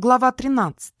Глава 13.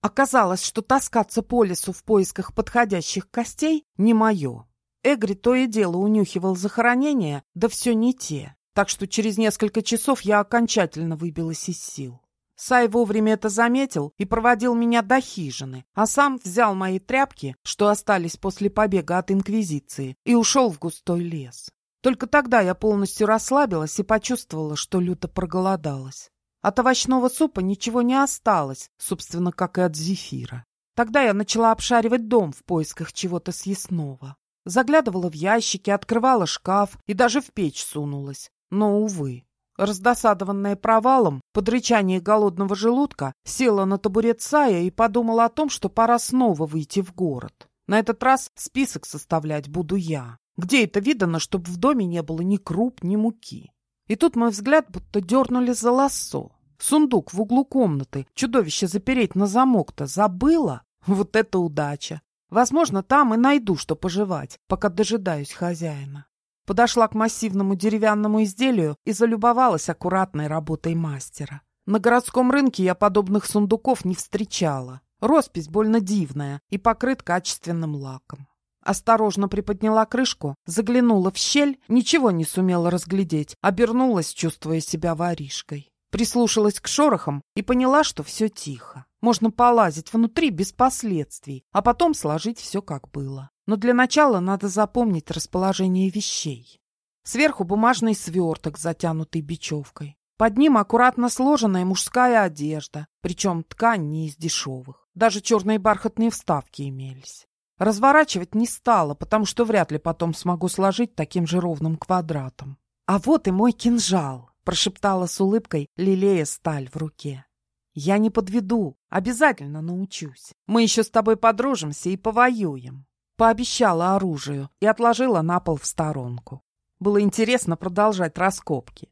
Оказалось, что таскаться по лесу в поисках подходящих костей не мое. Эгри то и дело унюхивал захоронения, да все не те, так что через несколько часов я окончательно выбилась из сил. Сай вовремя это заметил и проводил меня до хижины, а сам взял мои тряпки, что остались после побега от Инквизиции, и ушел в густой лес. Только тогда я полностью расслабилась и почувствовала, что люто проголодалась. От овощного супа ничего не осталось, собственно, как и от зефира. Тогда я начала обшаривать дом в поисках чего-то съестного. Заглядывала в ящики, открывала шкаф и даже в печь сунулась. Но, увы, раздосадованная провалом, под рычание голодного желудка, села на табурет Сая и подумала о том, что пора снова выйти в город. На этот раз список составлять буду я. Где это видано, чтобы в доме не было ни круп, ни муки? И тут мой взгляд будто дернули за лассо. Сундук в углу комнаты, чудовище запереть на замок-то забыла? Вот это удача! Возможно, там и найду, что пожевать, пока дожидаюсь хозяина. Подошла к массивному деревянному изделию и залюбовалась аккуратной работой мастера. На городском рынке я подобных сундуков не встречала. Роспись больно дивная и покрыт качественным лаком. Осторожно приподняла крышку, заглянула в щель, ничего не сумела разглядеть, обернулась, чувствуя себя воришкой. Прислушалась к шорохам и поняла, что все тихо. Можно полазить внутри без последствий, а потом сложить все как было. Но для начала надо запомнить расположение вещей. Сверху бумажный сверток, затянутый бечевкой. Под ним аккуратно сложенная мужская одежда, причем ткань не из дешевых. Даже черные бархатные вставки имелись. Разворачивать не стала, потому что вряд ли потом смогу сложить таким же ровным квадратом. «А вот и мой кинжал!» — прошептала с улыбкой, лелея сталь в руке. «Я не подведу, обязательно научусь. Мы еще с тобой подружимся и повоюем». Пообещала оружию и отложила на пол в сторонку. Было интересно продолжать раскопки.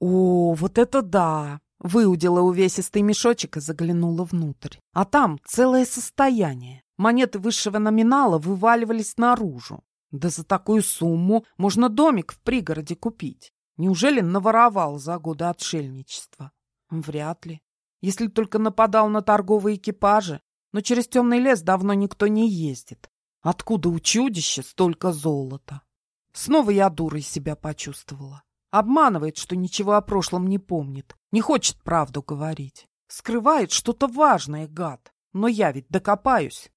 «О, вот это да!» Выудила увесистый мешочек и заглянула внутрь. А там целое состояние. Монеты высшего номинала вываливались наружу. Да за такую сумму можно домик в пригороде купить. Неужели наворовал за годы отшельничества? Вряд ли. Если только нападал на торговые экипажи. Но через темный лес давно никто не ездит. Откуда у чудища столько золота? Снова я дурой себя почувствовала. Обманывает, что ничего о прошлом не помнит. Не хочет правду говорить. Скрывает что-то важное, гад. Но я ведь докопаюсь.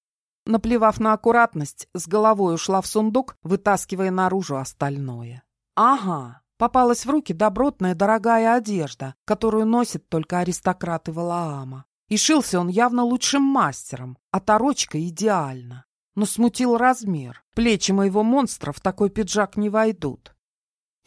Наплевав на аккуратность, с головой ушла в сундук, вытаскивая наружу остальное. Ага, попалась в руки добротная дорогая одежда, которую носят только аристократы Валаама. И шился он явно лучшим мастером, а торочка идеально. Но смутил размер. Плечи моего монстра в такой пиджак не войдут.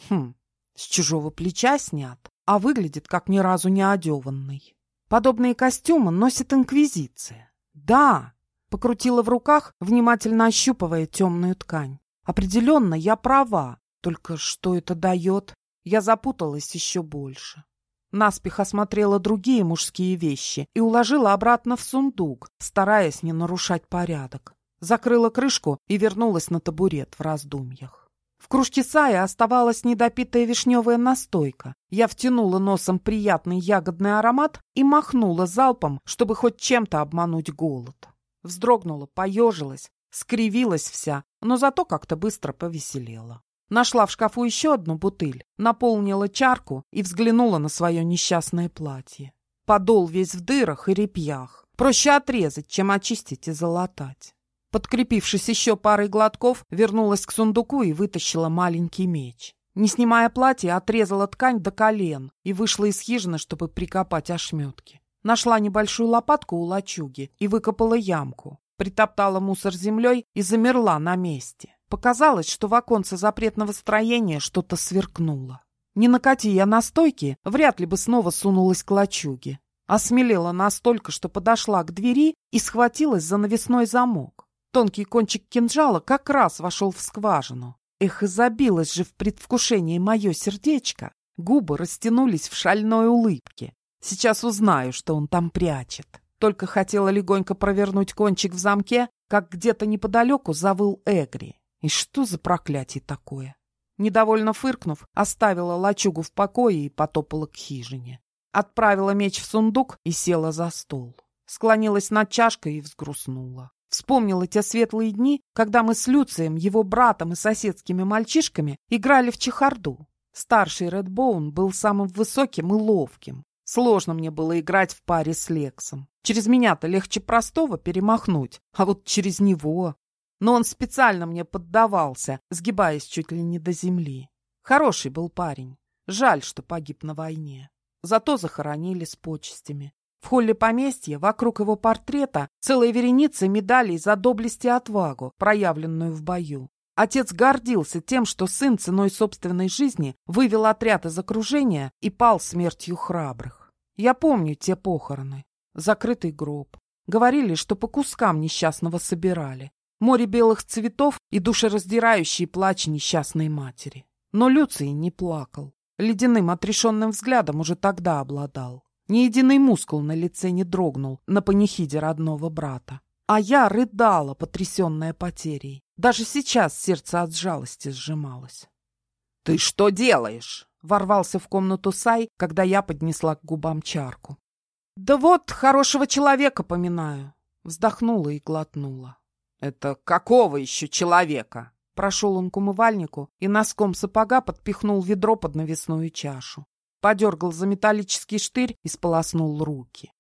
Хм, с чужого плеча снят, а выглядит как ни разу не одеванный. Подобные костюмы носит Инквизиция. Да, Покрутила в руках, внимательно ощупывая темную ткань. Определенно, я права. Только что это дает? Я запуталась еще больше. Наспех осмотрела другие мужские вещи и уложила обратно в сундук, стараясь не нарушать порядок. Закрыла крышку и вернулась на табурет в раздумьях. В кружке сая оставалась недопитая вишневая настойка. Я втянула носом приятный ягодный аромат и махнула залпом, чтобы хоть чем-то обмануть голод. Вздрогнула, поежилась, скривилась вся, но зато как-то быстро повеселела. Нашла в шкафу еще одну бутыль, наполнила чарку и взглянула на свое несчастное платье. Подол весь в дырах и репьях. Проще отрезать, чем очистить и залатать. Подкрепившись еще парой глотков, вернулась к сундуку и вытащила маленький меч. Не снимая платье, отрезала ткань до колен и вышла из хижины, чтобы прикопать ошметки. Нашла небольшую лопатку у лачуги и выкопала ямку. Притоптала мусор землей и замерла на месте. Показалось, что в оконце запретного строения что-то сверкнуло. Не накати я на стойке, вряд ли бы снова сунулась к лачуге. Осмелела настолько, что подошла к двери и схватилась за навесной замок. Тонкий кончик кинжала как раз вошел в скважину. Эх, и забилось же в предвкушении мое сердечко. Губы растянулись в шальной улыбке. Сейчас узнаю, что он там прячет. Только хотела легонько провернуть кончик в замке, как где-то неподалеку завыл Эгри. И что за проклятие такое? Недовольно фыркнув, оставила лачугу в покое и потопала к хижине. Отправила меч в сундук и села за стол. Склонилась над чашкой и взгрустнула. Вспомнила те светлые дни, когда мы с Люцием, его братом и соседскими мальчишками играли в чехарду. Старший Редбоун был самым высоким и ловким. Сложно мне было играть в паре с Лексом. Через меня-то легче простого перемахнуть, а вот через него... Но он специально мне поддавался, сгибаясь чуть ли не до земли. Хороший был парень. Жаль, что погиб на войне. Зато захоронили с почестями. В холле поместья вокруг его портрета целая вереница медалей за доблесть и отвагу, проявленную в бою. Отец гордился тем, что сын ценой собственной жизни вывел отряд из окружения и пал смертью храбрых. Я помню те похороны. Закрытый гроб. Говорили, что по кускам несчастного собирали. Море белых цветов и душераздирающий плач несчастной матери. Но Люций не плакал. Ледяным отрешенным взглядом уже тогда обладал. Ни единый мускул на лице не дрогнул на панихиде родного брата. А я рыдала, потрясенная потерей. Даже сейчас сердце от жалости сжималось. — Ты что делаешь? — ворвался в комнату Сай, когда я поднесла к губам чарку. — Да вот, хорошего человека поминаю. Вздохнула и глотнула. — Это какого еще человека? Прошел он к умывальнику и носком сапога подпихнул ведро под навесную чашу. Подергал за металлический штырь и сполоснул руки.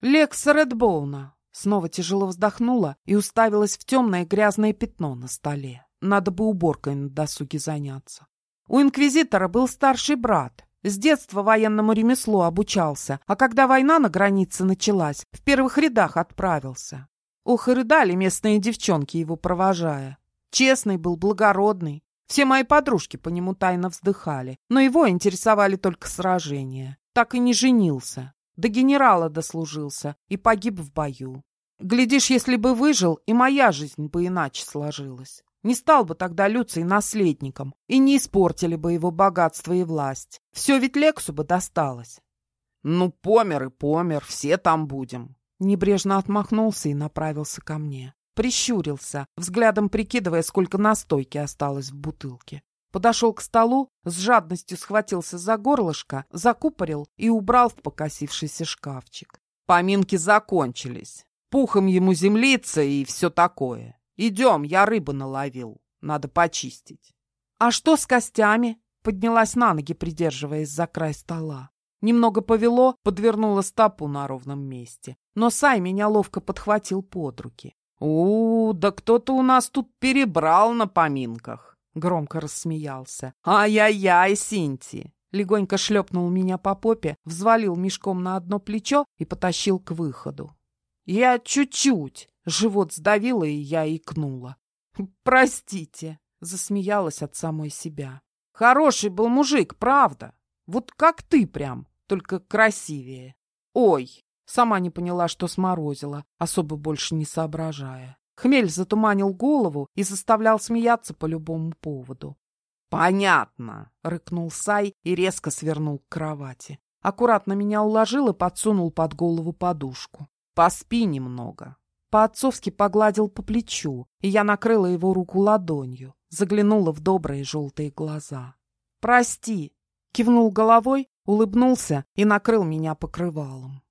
«Лекс Редбоуна!» Снова тяжело вздохнула и уставилась в темное грязное пятно на столе. Надо бы уборкой на досуге заняться. У инквизитора был старший брат. С детства военному ремеслу обучался, а когда война на границе началась, в первых рядах отправился. Ох, и рыдали местные девчонки, его провожая. Честный был, благородный. Все мои подружки по нему тайно вздыхали, но его интересовали только сражения. Так и не женился. До генерала дослужился и погиб в бою. Глядишь, если бы выжил, и моя жизнь бы иначе сложилась. Не стал бы тогда Люций наследником, и не испортили бы его богатство и власть. Все ведь Лексу бы досталось. Ну, помер и помер, все там будем. Небрежно отмахнулся и направился ко мне. Прищурился, взглядом прикидывая, сколько настойки осталось в бутылке. Подошел к столу, с жадностью схватился за горлышко, закупорил и убрал в покосившийся шкафчик. Поминки закончились. Пухом ему землица и все такое. Идем, я рыбу наловил. Надо почистить. А что с костями? Поднялась на ноги, придерживаясь за край стола. Немного повело, подвернула стопу на ровном месте. Но Сай меня ловко подхватил под руки. «У, да кто-то у нас тут перебрал на поминках!» Громко рассмеялся. «Ай-яй-яй, Синти!» Легонько шлепнул меня по попе, взвалил мешком на одно плечо и потащил к выходу. Я чуть-чуть. Живот сдавило, и я икнула. «Простите!» — засмеялась от самой себя. «Хороший был мужик, правда. Вот как ты прям, только красивее. Ой, Сама не поняла, что сморозила, особо больше не соображая. Хмель затуманил голову и заставлял смеяться по любому поводу. «Понятно!» — рыкнул Сай и резко свернул к кровати. Аккуратно меня уложил и подсунул под голову подушку. «Поспи немного». По-отцовски погладил по плечу, и я накрыла его руку ладонью, заглянула в добрые желтые глаза. «Прости!» — кивнул головой, улыбнулся и накрыл меня покрывалом.